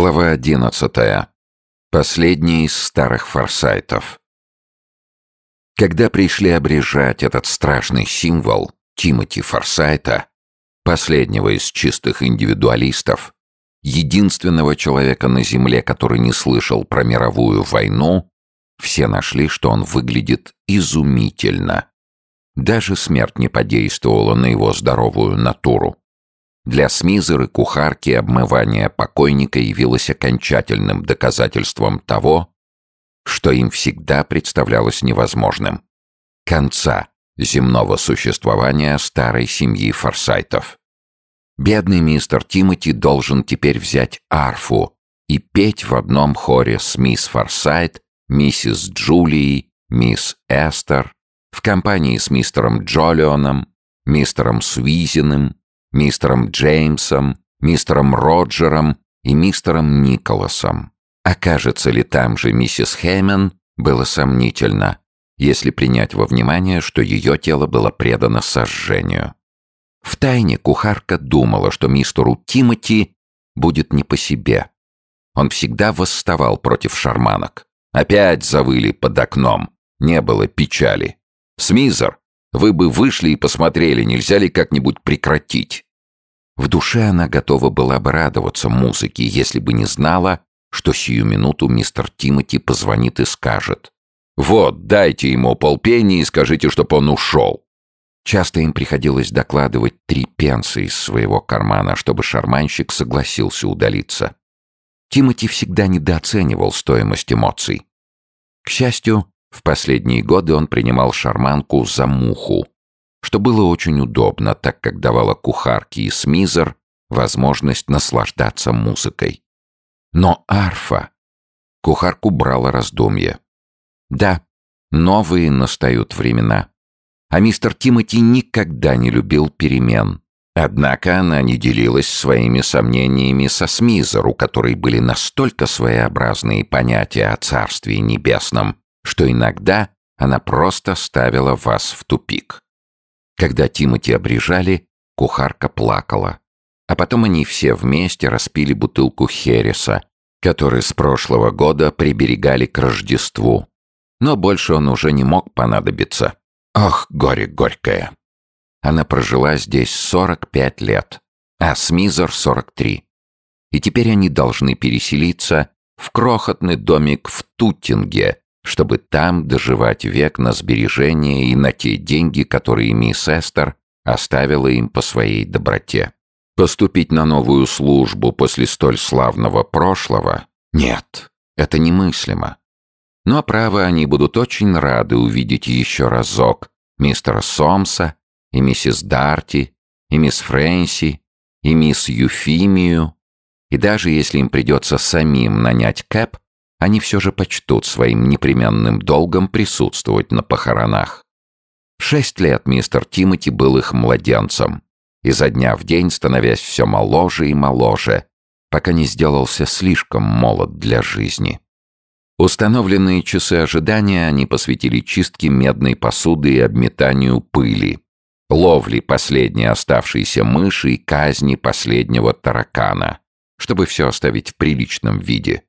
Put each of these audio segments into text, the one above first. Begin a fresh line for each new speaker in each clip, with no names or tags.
Глава одиннадцатая. Последний из старых форсайтов. Когда пришли обрежать этот страшный символ Тимоти Форсайта, последнего из чистых индивидуалистов, единственного человека на Земле, который не слышал про мировую войну, все нашли, что он выглядит изумительно. Даже смерть не подействовала на его здоровую натуру. Для Смизеры кухарки обмывание покойника явилось окончательным доказательством того, что им всегда представлялось невозможным. Конца земного существования старой семьи Форсайтов. Бедный мистер Тимоти должен теперь взять арфу и петь в одном хоре с мисс Форсайт, миссис Джулией, мисс Эстер, в компании с мистером Джолионом, мистером Суизиным, мистером Джеймсом, мистером Роджером и мистером Николасом. Окажется ли там же миссис Хеймен, было сомнительно, если принять во внимание, что ее тело было предано сожжению. Втайне кухарка думала, что мистеру Тимоти будет не по себе. Он всегда восставал против шарманок. Опять завыли под окном. Не было печали. «Смизер, вы бы вышли и посмотрели, нельзя ли как-нибудь прекратить?» В душе она готова была бы радоваться музыке, если бы не знала, что сию минуту мистер Тимоти позвонит и скажет. «Вот, дайте ему полпенни и скажите, чтоб он ушел». Часто им приходилось докладывать три пенса из своего кармана, чтобы шарманщик согласился удалиться. Тимоти всегда недооценивал стоимость эмоций. К счастью, в последние годы он принимал шарманку за муху, что было очень удобно, так как давало кухарке и Смизер возможность наслаждаться музыкой. Но арфа... Кухарку брала раздумье. Да, новые настают времена. А мистер Тимоти никогда не любил перемен. Однако она не делилась своими сомнениями со Смизер, у которой были настолько своеобразные понятия о Царстве Небесном, что иногда она просто ставила вас в тупик. Когда Тимати обрежали, кухарка плакала. А потом они все вместе распили бутылку Хереса, который с прошлого года приберегали к Рождеству. Но больше он уже не мог понадобиться. Ох, горе горькое. Она прожила здесь 45 лет, а Смизер 43. И теперь они должны переселиться в крохотный домик в Туттинге, чтобы там доживать век на сбережения и на те деньги, которые мисс Эстер оставила им по своей доброте. Поступить на новую службу после столь славного прошлого? Нет, это немыслимо. Но, право, они будут очень рады увидеть еще разок мистера Сомса и миссис Дарти, и мисс Фрэнси, и мисс Юфимию, и даже если им придется самим нанять Кэп, они все же почтут своим непременным долгом присутствовать на похоронах. Шесть лет мистер Тимоти был их младенцем, изо дня в день становясь все моложе и моложе, пока не сделался слишком молод для жизни. Установленные часы ожидания они посвятили чистке медной посуды и обметанию пыли, ловли последней оставшейся мыши и казни последнего таракана, чтобы все оставить в приличном виде –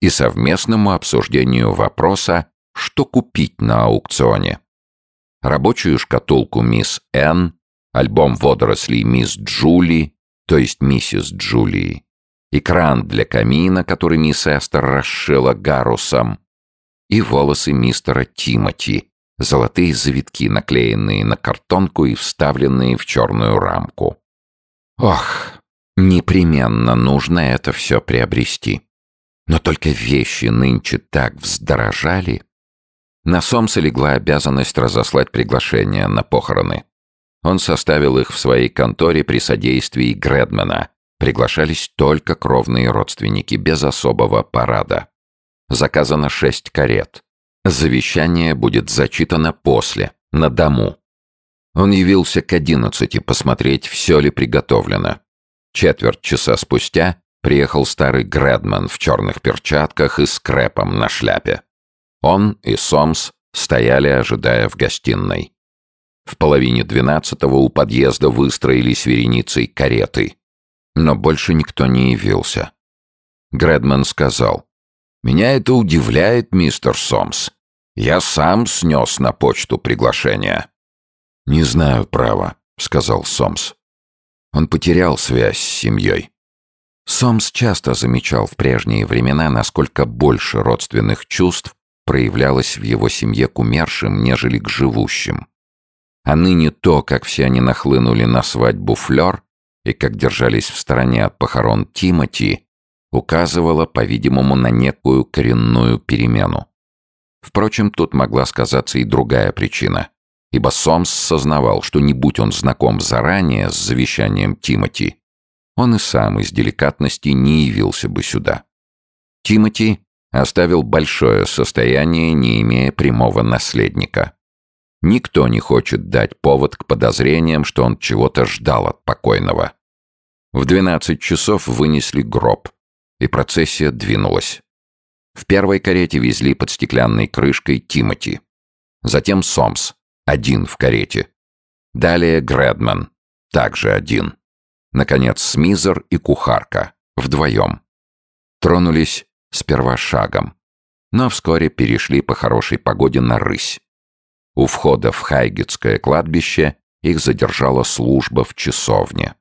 и совместному обсуждению вопроса, что купить на аукционе. Рабочую шкатулку мисс Н, альбом водорослей мисс Джули, то есть миссис Джулии, экран для камина, который мисс Эстер расшила гарусом, и волосы мистера Тимоти, золотые завитки, наклеенные на картонку и вставленные в черную рамку. Ох, непременно нужно это все приобрести. Но только вещи нынче так вздорожали. На Сомса легла обязанность разослать приглашения на похороны. Он составил их в своей конторе при содействии Гредмена. Приглашались только кровные родственники, без особого парада. Заказано шесть карет. Завещание будет зачитано после, на дому. Он явился к одиннадцати посмотреть, все ли приготовлено. Четверть часа спустя приехал старый Гредман в черных перчатках и с крэпом на шляпе. Он и Сомс стояли, ожидая в гостиной. В половине двенадцатого у подъезда выстроились вереницей кареты. Но больше никто не явился. Гредман сказал. «Меня это удивляет, мистер Сомс. Я сам снес на почту приглашение». «Не знаю права», — сказал Сомс. Он потерял связь с семьей. Сомс часто замечал в прежние времена, насколько больше родственных чувств проявлялось в его семье к умершим, нежели к живущим. А ныне то, как все они нахлынули на свадьбу Флёр и как держались в стороне от похорон Тимати, указывало, по-видимому, на некую коренную перемену. Впрочем, тут могла сказаться и другая причина, ибо Сомс сознавал, что не будь он знаком заранее с завещанием Тимати, он и сам из деликатности не явился бы сюда. Тимати оставил большое состояние, не имея прямого наследника. Никто не хочет дать повод к подозрениям, что он чего-то ждал от покойного. В двенадцать часов вынесли гроб, и процессия двинулась. В первой карете везли под стеклянной крышкой Тимати. Затем Сомс, один в карете. Далее Грэдман, также один. Наконец, Смизер и кухарка, вдвоем. Тронулись сперва шагом, но вскоре перешли по хорошей погоде на рысь. У входа в Хайгетское кладбище их задержала служба в часовне.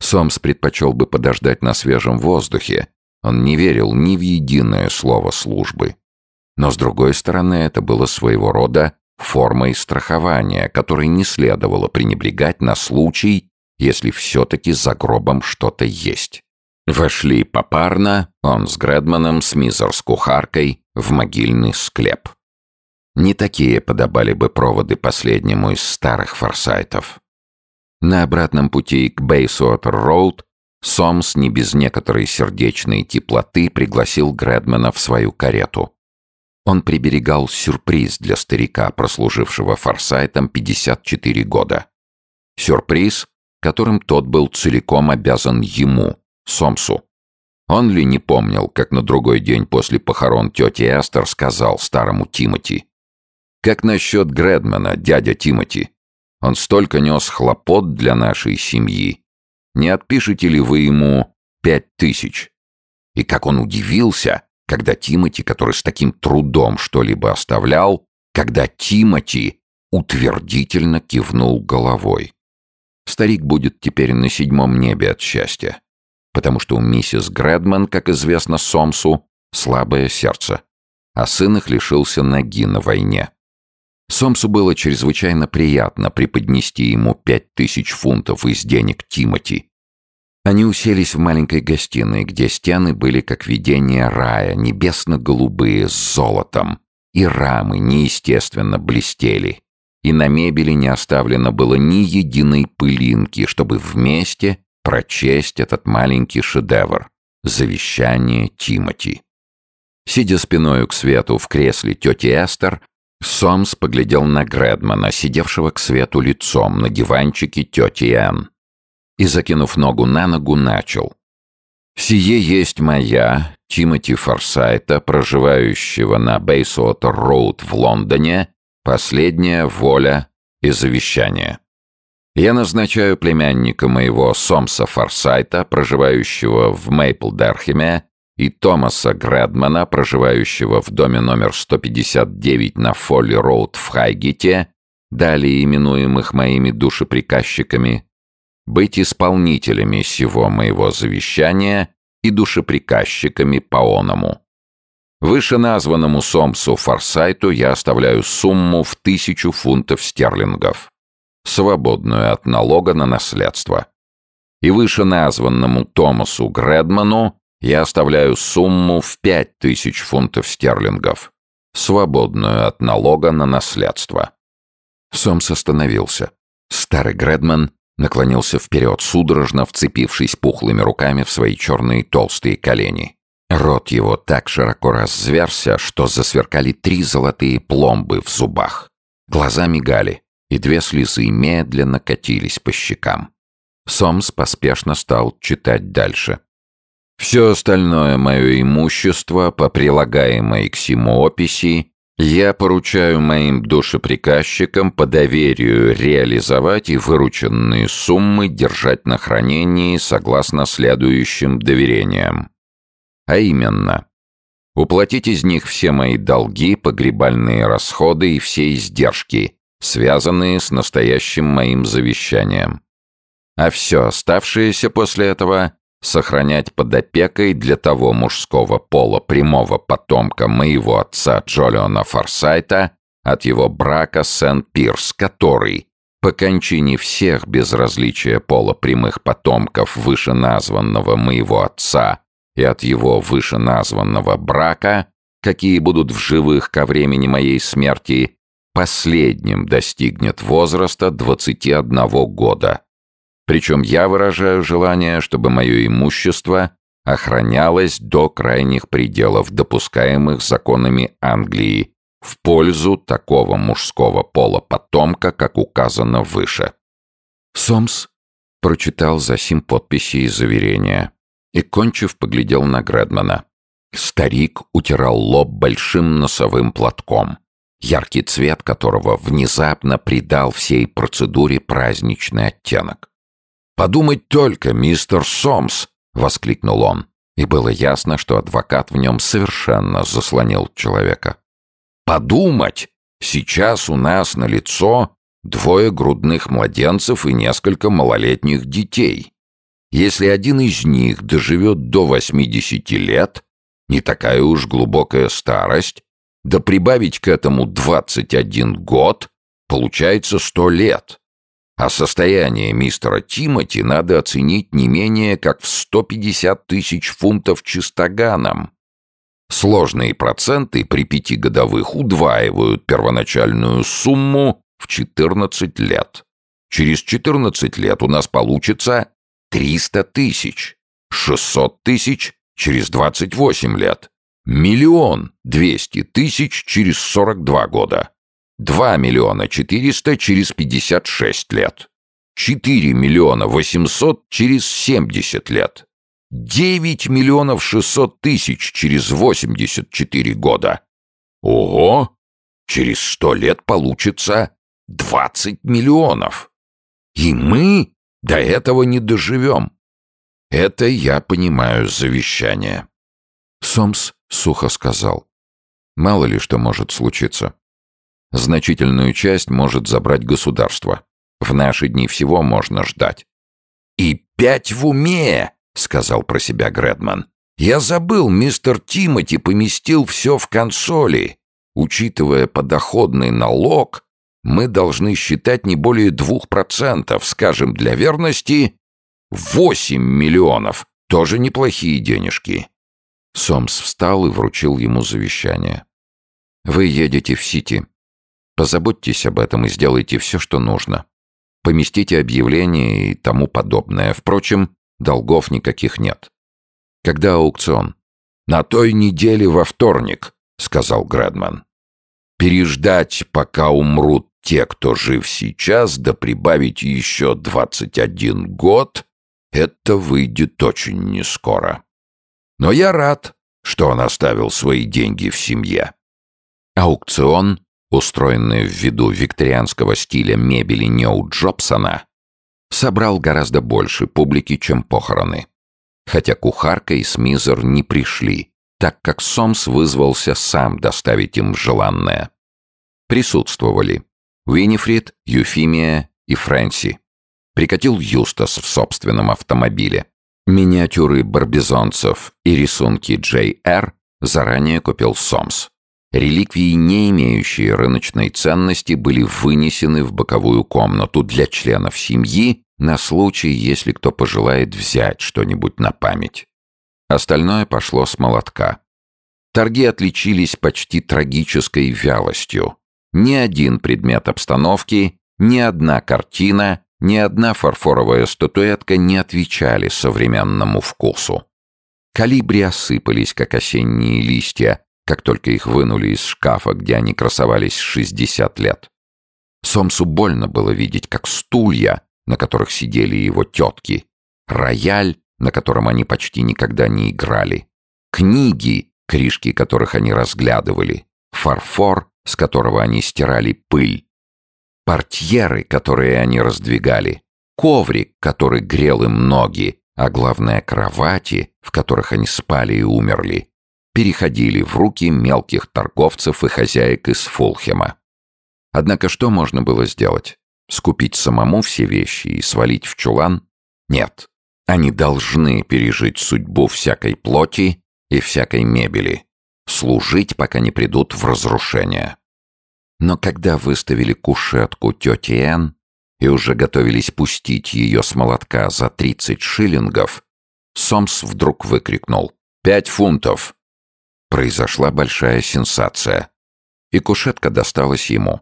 Сомс предпочел бы подождать на свежем воздухе. Он не верил ни в единое слово службы. Но, с другой стороны, это было своего рода формой страхования, которой не следовало пренебрегать на случай, если все-таки за гробом что-то есть. Вошли попарно, он с Гредманом, Смизер с кухаркой, в могильный склеп. Не такие подобали бы проводы последнему из старых форсайтов. На обратном пути к Бейсуотер-Роуд Сомс не без некоторой сердечной теплоты пригласил Гредмана в свою карету. Он приберегал сюрприз для старика, прослужившего форсайтом 54 года. Сюрприз, которым тот был целиком обязан ему, Сомсу. Он ли не помнил, как на другой день после похорон тети Эстер сказал старому Тимати, «Как насчет Гредмана, дядя Тимати? Он столько нес хлопот для нашей семьи. Не отпишете ли вы ему пять тысяч?» И как он удивился, когда Тимати, который с таким трудом что-либо оставлял, когда Тимати утвердительно кивнул головой. Старик будет теперь на седьмом небе от счастья, потому что у миссис Грэдман, как известно Сомсу, слабое сердце, а сын их лишился ноги на войне. Сомсу было чрезвычайно приятно преподнести ему пять тысяч фунтов из денег Тимати. Они уселись в маленькой гостиной, где стены были как видение рая, небесно-голубые, с золотом, и рамы неестественно блестели и на мебели не оставлено было ни единой пылинки, чтобы вместе прочесть этот маленький шедевр «Завещание Тимати». Сидя спиною к свету в кресле тети Эстер, Сомс поглядел на Гредмана, сидевшего к свету лицом на диванчике тети Энн, и, закинув ногу на ногу, начал. «Сие есть моя, Тимоти Форсайта, проживающего на Бейсуотер-Роуд в Лондоне, Последняя воля и завещание. Я назначаю племянника моего Сомса Форсайта, проживающего в Мейплдерхеме, и Томаса Грэдмана, проживающего в доме номер 159 на Фолли-Роуд в Хайгите, далее именуемых моими душеприказчиками, быть исполнителями сего моего завещания и душеприказчиками по оному. Вышеназванному Сомсу Форсайту я оставляю сумму в тысячу фунтов стерлингов, свободную от налога на наследство. И вышеназванному Томасу Гредману я оставляю сумму в пять тысяч фунтов стерлингов, свободную от налога на наследство. Сомс остановился. Старый Гредман наклонился вперед, судорожно вцепившись пухлыми руками в свои черные толстые колени. Рот его так широко раззверся, что засверкали три золотые пломбы в зубах. Глаза мигали, и две слезы медленно катились по щекам. Сомс поспешно стал читать дальше. «Все остальное мое имущество по прилагаемой к сему описи я поручаю моим душеприказчикам по доверию реализовать и вырученные суммы держать на хранении согласно следующим доверениям. А именно, уплатить из них все мои долги, погребальные расходы и все издержки, связанные с настоящим моим завещанием. А все оставшееся после этого сохранять под опекой для того мужского пола прямого потомка моего отца Джолиона Форсайта от его брака Сент-Пирс, который, по кончине всех без различия пола прямых потомков вышеназванного моего отца и от его вышеназванного брака, какие будут в живых ко времени моей смерти, последним достигнет возраста 21 года. Причем я выражаю желание, чтобы мое имущество охранялось до крайних пределов, допускаемых законами Англии, в пользу такого мужского пола потомка, как указано выше. Сомс прочитал за сим подписи и заверения и, кончив, поглядел на Гредмана. Старик утирал лоб большим носовым платком, яркий цвет которого внезапно придал всей процедуре праздничный оттенок. «Подумать только, мистер Сомс!» — воскликнул он. И было ясно, что адвокат в нем совершенно заслонил человека. «Подумать! Сейчас у нас на лицо двое грудных младенцев и несколько малолетних детей. Если один из них доживет до 80 лет, не такая уж глубокая старость, да прибавить к этому 21 год, получается 100 лет. А состояние мистера Тимоти надо оценить не менее как в 150 тысяч фунтов чистоганом. Сложные проценты при пятигодовых удваивают первоначальную сумму в 14 лет. Через 14 лет у нас получится 300 тысяч, 600 тысяч через 28 лет, миллион 200 тысяч через 42 года. 2 миллиона 400 через 56 лет. 4 миллиона 800 через 70 лет. 9 миллионов 600 тысяч через 84 года. Ого! Через 100 лет получится 20 миллионов. И мы до этого не доживем. Это я понимаю завещание. Сомс сухо сказал. Мало ли что может случиться. Значительную часть может забрать государство. В наши дни всего можно ждать. «И пять в уме!» — сказал про себя Гредман. «Я забыл, мистер Тимоти поместил все в консоли. Учитывая подоходный налог, мы должны считать не более двух процентов, скажем, для верности, восемь миллионов. Тоже неплохие денежки». Сомс встал и вручил ему завещание. «Вы едете в Сити. Позаботьтесь об этом и сделайте все, что нужно. Поместите объявление и тому подобное. Впрочем, долгов никаких нет. Когда аукцион? На той неделе во вторник, сказал Грэдман. Переждать, пока умрут те, кто жив сейчас, да прибавить еще 21 год, это выйдет очень нескоро. Но я рад, что он оставил свои деньги в семье. Аукцион устроенный в виду викторианского стиля мебели Нью Джобсона, собрал гораздо больше публики, чем похороны. Хотя кухарка и Смизер не пришли, так как Сомс вызвался сам доставить им желанное. Присутствовали Уинифрид, Юфимия и Фрэнси. Прикатил Юстас в собственном автомобиле. Миниатюры барбизонцев и рисунки Джей Р. заранее купил Сомс. Реликвии, не имеющие рыночной ценности, были вынесены в боковую комнату для членов семьи на случай, если кто пожелает взять что-нибудь на память. Остальное пошло с молотка. Торги отличились почти трагической вялостью. Ни один предмет обстановки, ни одна картина, ни одна фарфоровая статуэтка не отвечали современному вкусу. Калибри осыпались, как осенние листья, как только их вынули из шкафа, где они красовались 60 лет. Сомсу больно было видеть, как стулья, на которых сидели его тетки, рояль, на котором они почти никогда не играли, книги, крышки которых они разглядывали, фарфор, с которого они стирали пыль, портьеры, которые они раздвигали, коврик, который грел им ноги, а главное кровати, в которых они спали и умерли, переходили в руки мелких торговцев и хозяек из Фулхема. Однако что можно было сделать? Скупить самому все вещи и свалить в чулан? Нет. Они должны пережить судьбу всякой плоти и всякой мебели. Служить, пока не придут в разрушение. Но когда выставили кушетку тети Энн и уже готовились пустить ее с молотка за тридцать шиллингов, Сомс вдруг выкрикнул «Пять фунтов!». Произошла большая сенсация. И кушетка досталась ему.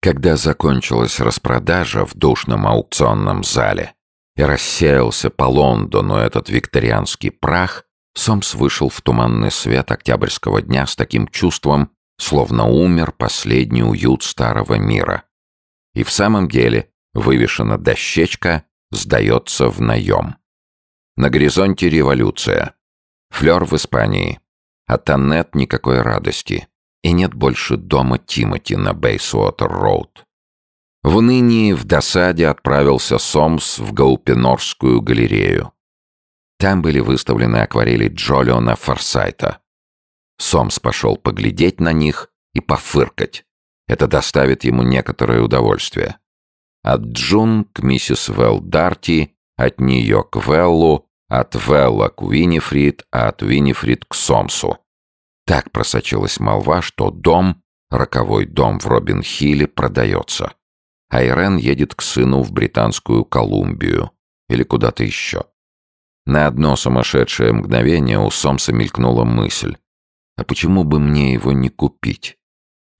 Когда закончилась распродажа в душном аукционном зале и рассеялся по Лондону этот викторианский прах, Сомс вышел в туманный свет октябрьского дня с таким чувством, словно умер последний уют старого мира. И в самом деле вывешена дощечка «Сдается в наем». На горизонте революция. Флёр в Испании. От Аннет никакой радости и нет больше дома Тимоти на Бейсуотер-Роуд. В унынии, в досаде отправился Сомс в Гаупенорскую галерею. Там были выставлены акварели Джолиона Форсайта. Сомс пошел поглядеть на них и пофыркать. Это доставит ему некоторое удовольствие. От Джун к миссис Вэл Дарти, от нее к Веллу, от Велла к Уинифрид, а от Уинифрид к Сомсу. Так просочилась молва, что дом, роковой дом в Робин-Хилле, продается. А Ирен едет к сыну в Британскую Колумбию или куда-то еще. На одно сумасшедшее мгновение у Сомса мелькнула мысль. А почему бы мне его не купить?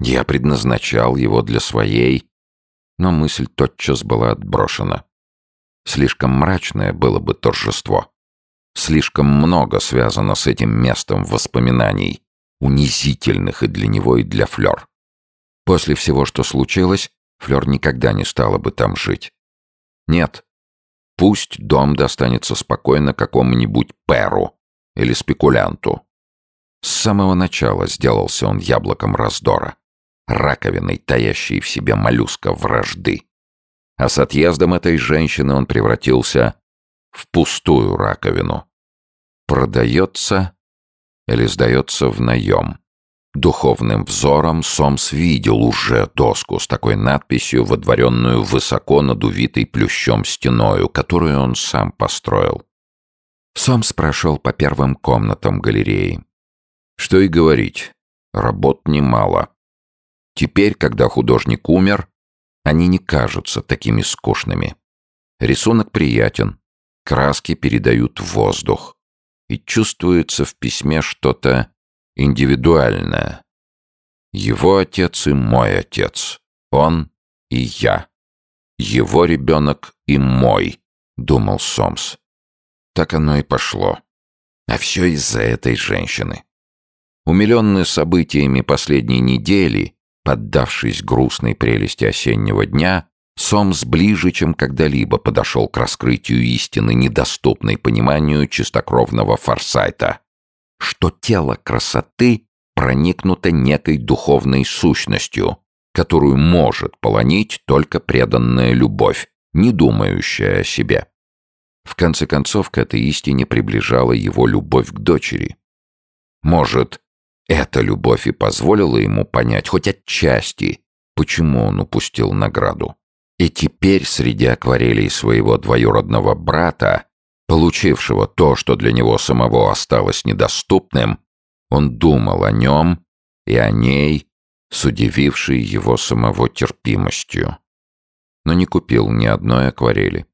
Я предназначал его для своей... Но мысль тотчас была отброшена. Слишком мрачное было бы торжество. Слишком много связано с этим местом воспоминаний, унизительных и для него, и для Флёр. После всего, что случилось, Флёр никогда не стала бы там жить. Нет. Пусть дом достанется спокойно какому-нибудь перу или спекулянту. С самого начала сделался он яблоком раздора, раковиной, таящей в себе моллюска вражды. А с отъездом этой женщины он превратился в пустую раковину. Продается или сдается в наем. Духовным взором Сомс видел уже доску с такой надписью, водворенную высоко над увитой плющом стеною, которую он сам построил. Сомс прошел по первым комнатам галереи. Что и говорить, работ немало. Теперь, когда художник умер, они не кажутся такими скучными. Рисунок приятен, краски передают воздух и чувствуется в письме что-то индивидуальное. Его отец и мой отец, он и я. Его ребенок и мой, думал Сомс. Так оно и пошло. А все из-за этой женщины. Умиленный событиями последней недели, поддавшись грустной прелести осеннего дня, Сомс ближе, чем когда-либо подошел к раскрытию истины, недоступной пониманию чистокровного форсайта, что тело красоты проникнуто некой духовной сущностью, которую может полонить только преданная любовь, не думающая о себе. В конце концов, к этой истине приближала его любовь к дочери. Может, эта любовь и позволила ему понять хоть отчасти, почему он упустил награду. И теперь среди акварелей своего двоюродного брата, получившего то, что для него самого осталось недоступным, он думал о нем и о ней, с удивившей его самого терпимостью. Но не купил ни одной акварели.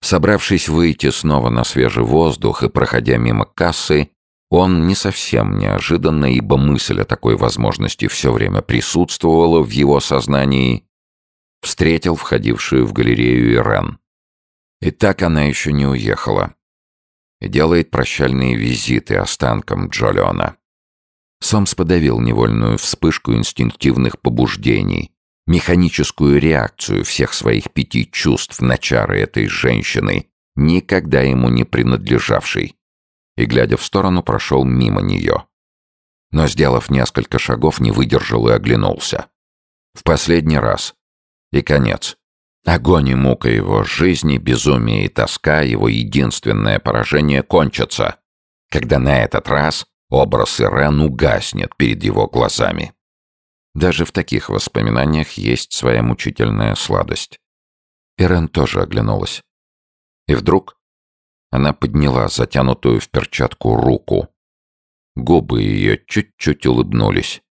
Собравшись выйти снова на свежий воздух и проходя мимо кассы, он не совсем неожиданно, ибо мысль о такой возможности все время присутствовала в его сознании, встретил входившую в галерею Ирен. И так она еще не уехала. И делает прощальные визиты останкам Джолиона. Сомс подавил невольную вспышку инстинктивных побуждений, механическую реакцию всех своих пяти чувств на чары этой женщины, никогда ему не принадлежавшей, и, глядя в сторону, прошел мимо нее. Но, сделав несколько шагов, не выдержал и оглянулся. В последний раз, и конец. Огонь и мука его жизни, безумие и тоска, его единственное поражение кончатся, когда на этот раз образ Ирен угаснет перед его глазами. Даже в таких воспоминаниях есть своя мучительная сладость. Ирен тоже оглянулась. И вдруг она подняла затянутую в перчатку руку. Губы ее чуть-чуть улыбнулись.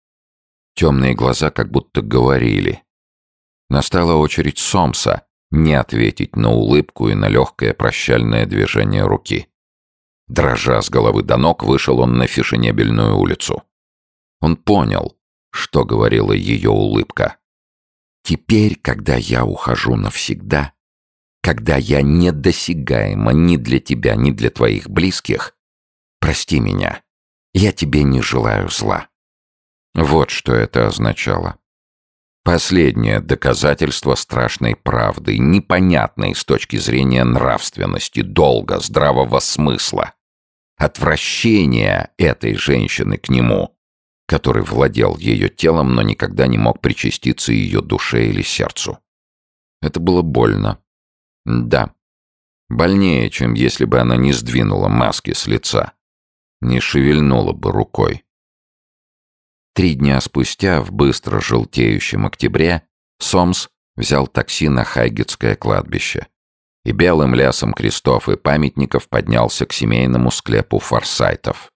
Темные глаза как будто говорили. Настала очередь Сомса не ответить на улыбку и на легкое прощальное движение руки. Дрожа с головы до ног, вышел он на фешенебельную улицу. Он понял, что говорила ее улыбка. «Теперь, когда я ухожу навсегда, когда я недосягаема ни для тебя, ни для твоих близких, прости меня, я тебе не желаю зла». Вот что это означало. Последнее доказательство страшной правды, непонятной с точки зрения нравственности, долга, здравого смысла. Отвращение этой женщины к нему, который владел ее телом, но никогда не мог причаститься ее душе или сердцу. Это было больно. Да. Больнее, чем если бы она не сдвинула маски с лица, не шевельнула бы рукой. Три дня спустя, в быстро желтеющем октябре, Сомс взял такси на Хайгетское кладбище и белым лясом крестов и памятников поднялся к семейному склепу форсайтов.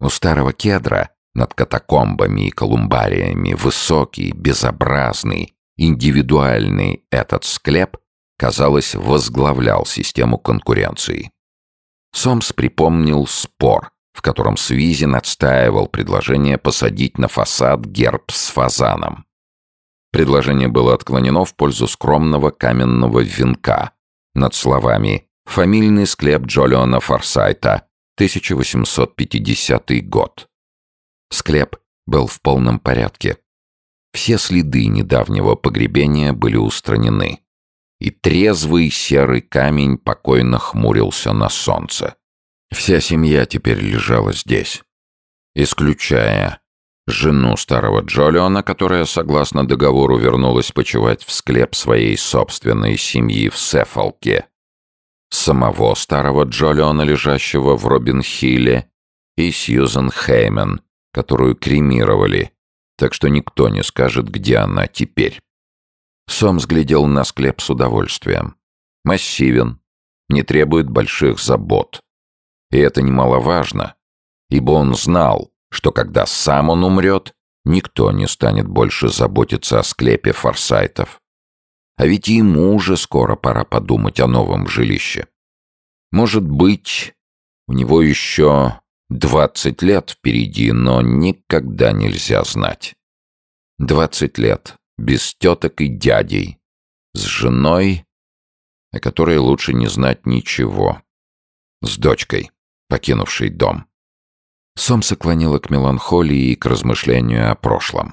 У старого кедра над катакомбами и колумбариями высокий, безобразный, индивидуальный этот склеп, казалось, возглавлял систему конкуренции. Сомс припомнил спор, в котором Свизин отстаивал предложение посадить на фасад герб с фазаном. Предложение было отклонено в пользу скромного каменного венка над словами «Фамильный склеп Джолиона Форсайта, 1850 год». Склеп был в полном порядке. Все следы недавнего погребения были устранены, и трезвый серый камень покойно хмурился на солнце. Вся семья теперь лежала здесь, исключая жену старого Джолиона, которая, согласно договору, вернулась почивать в склеп своей собственной семьи в Сефолке, самого старого Джолиона, лежащего в Робин-Хилле, и Сьюзен Хеймен, которую кремировали, так что никто не скажет, где она теперь. Сом взглядел на склеп с удовольствием. Массивен, не требует больших забот. И это немаловажно, ибо он знал, что когда сам он умрет, никто не станет больше заботиться о склепе форсайтов. А ведь ему уже скоро пора подумать о новом жилище. Может быть, у него еще двадцать лет впереди, но никогда нельзя знать. Двадцать лет без теток и дядей, с женой, о которой лучше не знать ничего, с дочкой покинувший дом. Сомса клонила к меланхолии и к размышлению о прошлом.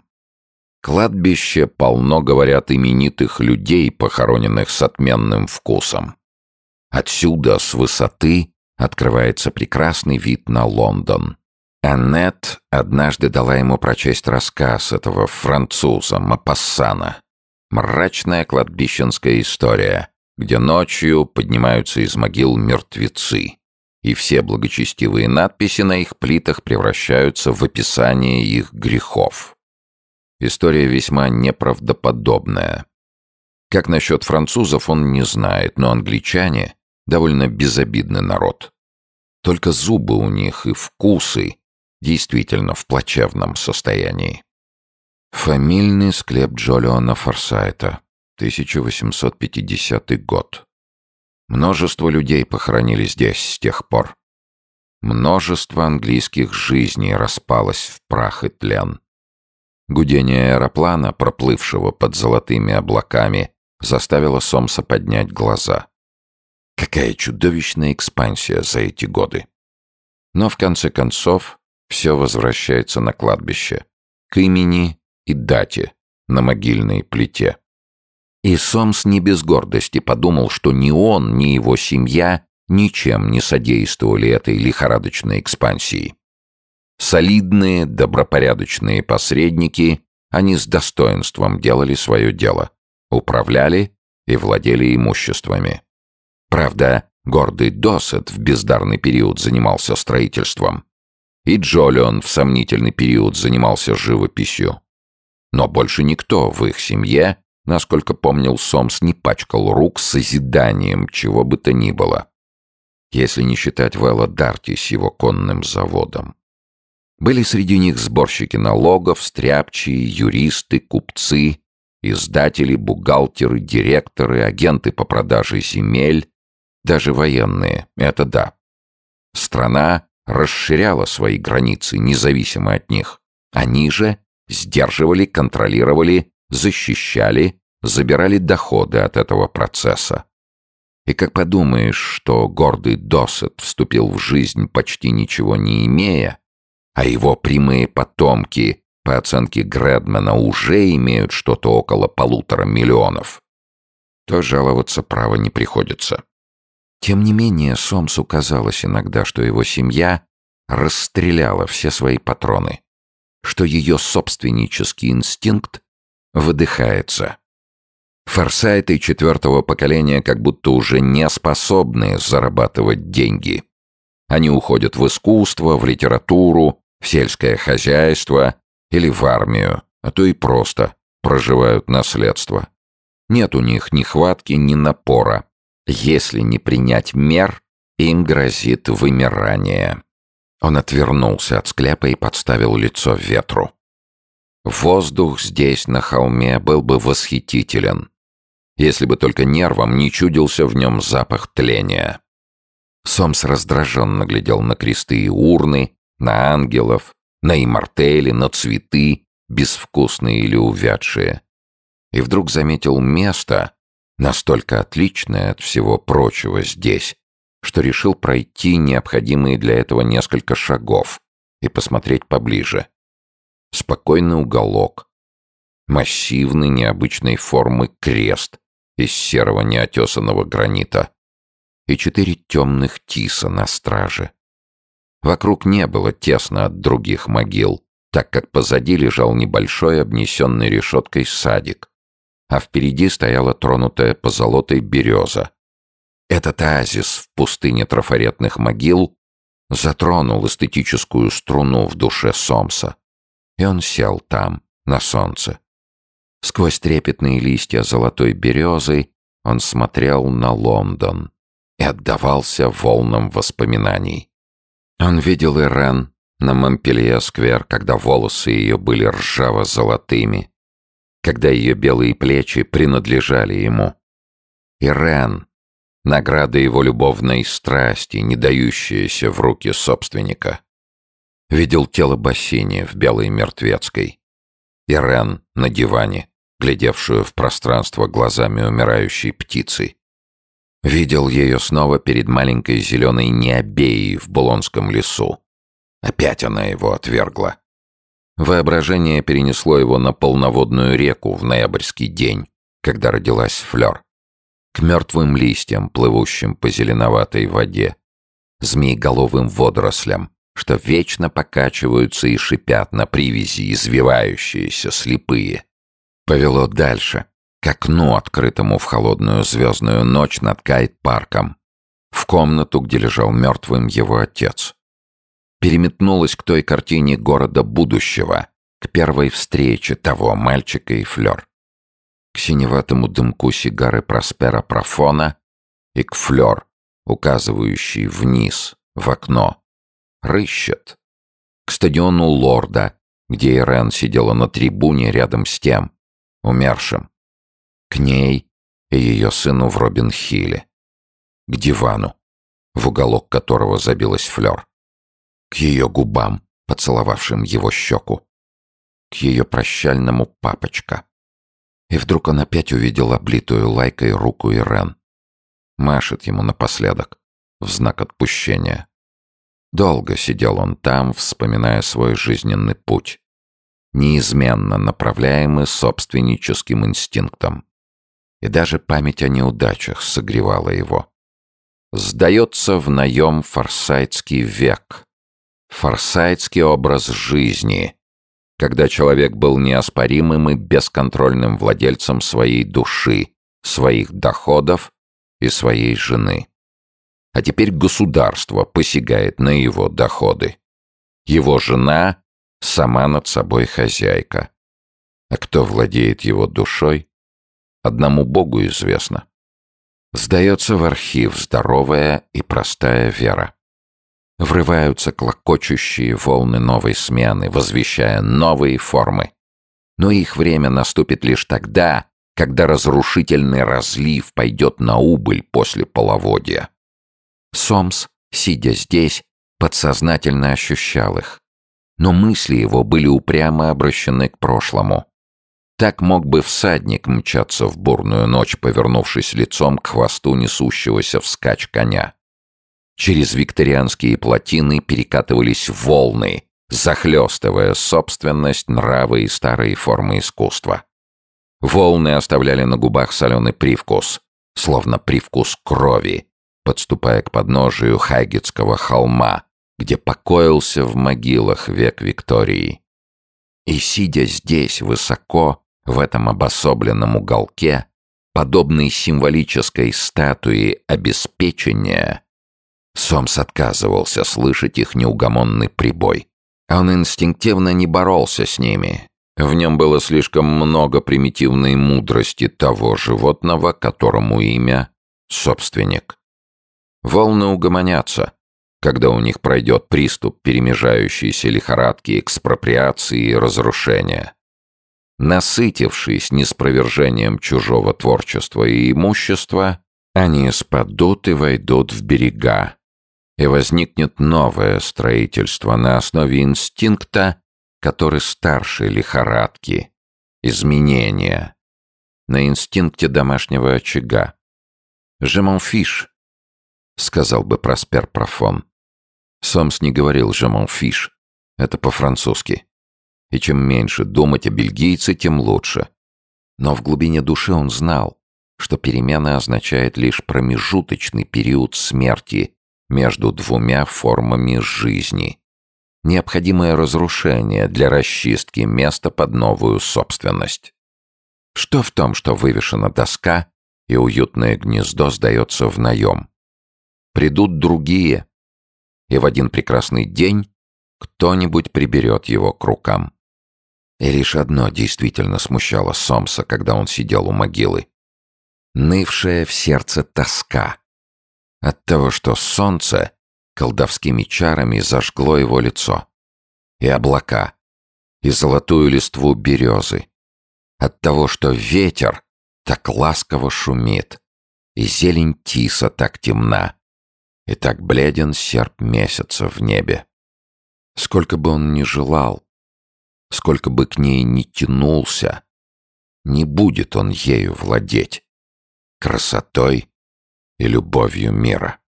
Кладбище полно, говорят, именитых людей, похороненных с отменным вкусом. Отсюда, с высоты, открывается прекрасный вид на Лондон. Аннет однажды дала ему прочесть рассказ этого француза Мапассана. Мрачная кладбищенская история, где ночью поднимаются из могил мертвецы и все благочестивые надписи на их плитах превращаются в описание их грехов. История весьма неправдоподобная. Как насчет французов он не знает, но англичане — довольно безобидный народ. Только зубы у них и вкусы действительно в плачевном состоянии. Фамильный склеп Джолиона Форсайта, 1850 год. Множество людей похоронили здесь с тех пор. Множество английских жизней распалось в прах и тлен. Гудение аэроплана, проплывшего под золотыми облаками, заставило Сомса поднять глаза. Какая чудовищная экспансия за эти годы. Но в конце концов все возвращается на кладбище, к имени и дате на могильной плите. И Сомс не без гордости подумал, что ни он, ни его семья ничем не содействовали этой лихорадочной экспансии. Солидные, добропорядочные посредники, они с достоинством делали свое дело, управляли и владели имуществами. Правда, гордый Досет в бездарный период занимался строительством, и Джолион в сомнительный период занимался живописью. Но больше никто в их семье, насколько помнил Сомс, не пачкал рук созиданием чего бы то ни было. Если не считать Вэлла Дарти с его конным заводом. Были среди них сборщики налогов, стряпчие, юристы, купцы, издатели, бухгалтеры, директоры, агенты по продаже земель, даже военные, это да. Страна расширяла свои границы, независимо от них. Они же сдерживали, контролировали, защищали, забирали доходы от этого процесса. И как подумаешь, что гордый Досет вступил в жизнь почти ничего не имея, а его прямые потомки, по оценке Грэдмана, уже имеют что-то около полутора миллионов, то жаловаться право не приходится. Тем не менее, Сомсу казалось иногда, что его семья расстреляла все свои патроны, что ее собственнический инстинкт выдыхается. Форсайты четвертого поколения как будто уже не способны зарабатывать деньги. Они уходят в искусство, в литературу, в сельское хозяйство или в армию, а то и просто проживают наследство. Нет у них ни хватки, ни напора. Если не принять мер, им грозит вымирание. Он отвернулся от склепа и подставил лицо ветру. Воздух здесь, на холме, был бы восхитителен, если бы только нервам не чудился в нем запах тления. Сомс раздраженно глядел на кресты и урны, на ангелов, на иммортели, на цветы, безвкусные или увядшие. И вдруг заметил место, настолько отличное от всего прочего здесь, что решил пройти необходимые для этого несколько шагов и посмотреть поближе. Спокойный уголок, массивный необычной формы крест из серого неотесанного гранита и четыре темных тиса на страже. Вокруг не было тесно от других могил, так как позади лежал небольшой обнесенный решеткой садик, а впереди стояла тронутая позолотой береза. Этот оазис в пустыне трафаретных могил затронул эстетическую струну в душе Сомса, и он сел там, на солнце. Сквозь трепетные листья золотой березы он смотрел на Лондон и отдавался волнам воспоминаний. Он видел Ирен на Монпелье-сквер, когда волосы ее были ржаво-золотыми, когда ее белые плечи принадлежали ему. Ирен — награда его любовной страсти, не дающаяся в руки собственника. Видел тело Бассини в белой мертвецкой. Ирен на диване, глядевшую в пространство глазами умирающей птицы. Видел ее снова перед маленькой зеленой необеей в Булонском лесу. Опять она его отвергла. Воображение перенесло его на полноводную реку в ноябрьский день, когда родилась Флёр. К мертвым листьям, плывущим по зеленоватой воде. Змееголовым водорослям, что вечно покачиваются и шипят на привязи, извивающиеся, слепые. Повело дальше, к окну, открытому в холодную звездную ночь над Кайт-парком, в комнату, где лежал мертвым его отец. Переметнулась к той картине города будущего, к первой встрече того мальчика и Флёр. К синеватому дымку сигары Проспера Профона и к Флёр, указывающей вниз, в окно. Рыщет. К стадиону Лорда, где Ирен сидела на трибуне рядом с тем, умершим. К ней и ее сыну в Робин-Хилле. К дивану, в уголок которого забилась Флёр. К ее губам, поцеловавшим его щеку. К ее прощальному папочка. И вдруг он опять увидел облитую лайкой руку Ирен. Машет ему напоследок, в знак отпущения. Долго сидел он там, вспоминая свой жизненный путь, неизменно направляемый собственническим инстинктом и даже память о неудачах согревала его. Сдается в наем форсайтский век, форсайтский образ жизни, когда человек был неоспоримым и бесконтрольным владельцем своей души, своих доходов и своей жены. А теперь государство посягает на его доходы. Его жена сама над собой хозяйка. А кто владеет его душой, одному Богу известно. Сдается в архив здоровая и простая вера. Врываются клокочущие волны новой смены, возвещая новые формы. Но их время наступит лишь тогда, когда разрушительный разлив пойдет на убыль после половодья. Сомс, сидя здесь, подсознательно ощущал их. Но мысли его были упрямо обращены к прошлому. Так мог бы всадник мчаться в бурную ночь, повернувшись лицом к хвосту несущегося вскачь коня. Через викторианские плотины перекатывались волны, захлестывая собственность, нравы и старые формы искусства. Волны оставляли на губах соленый привкус, словно привкус крови, подступая к подножию Хайгетского холма, где покоился в могилах век Виктории. И сидя здесь высоко, в этом обособленном уголке, подобной символической статуи обеспечения, Сомс отказывался слышать их неугомонный прибой. Он инстинктивно не боролся с ними. В нем было слишком много примитивной мудрости того животного, которому имя — собственник. Волны угомонятся, когда у них пройдет приступ перемежающейся лихорадки экспроприации и разрушения. Насытившись неспровержением чужого творчества и имущества, они спадут и войдут в берега, и возникнет новое строительство на основе инстинкта, который старше лихорадки, изменения, на инстинкте домашнего очага. «Жемонфиш», — сказал бы Проспер Профон. Сомс не говорил «жемонфиш», это по-французски. И чем меньше думать о бельгийце, тем лучше. Но в глубине души он знал, что перемена означает лишь промежуточный период смерти между двумя формами жизни. Необходимое разрушение для расчистки места под новую собственность. Что в том, что вывешена доска, и уютное гнездо сдается в наем? Придут другие, и в один прекрасный день кто-нибудь приберет его к рукам. И лишь одно действительно смущало Сомса, когда он сидел у могилы. Нывшая в сердце тоска, от того, что солнце колдовскими чарами зажгло его лицо. И облака, и золотую листву березы. От того, что ветер так ласково шумит, и зелень тиса так темна, и так бледен серп месяца в небе. Сколько бы он ни желал, сколько бы к ней ни тянулся, не будет он ею владеть. Красотой и любовью мира.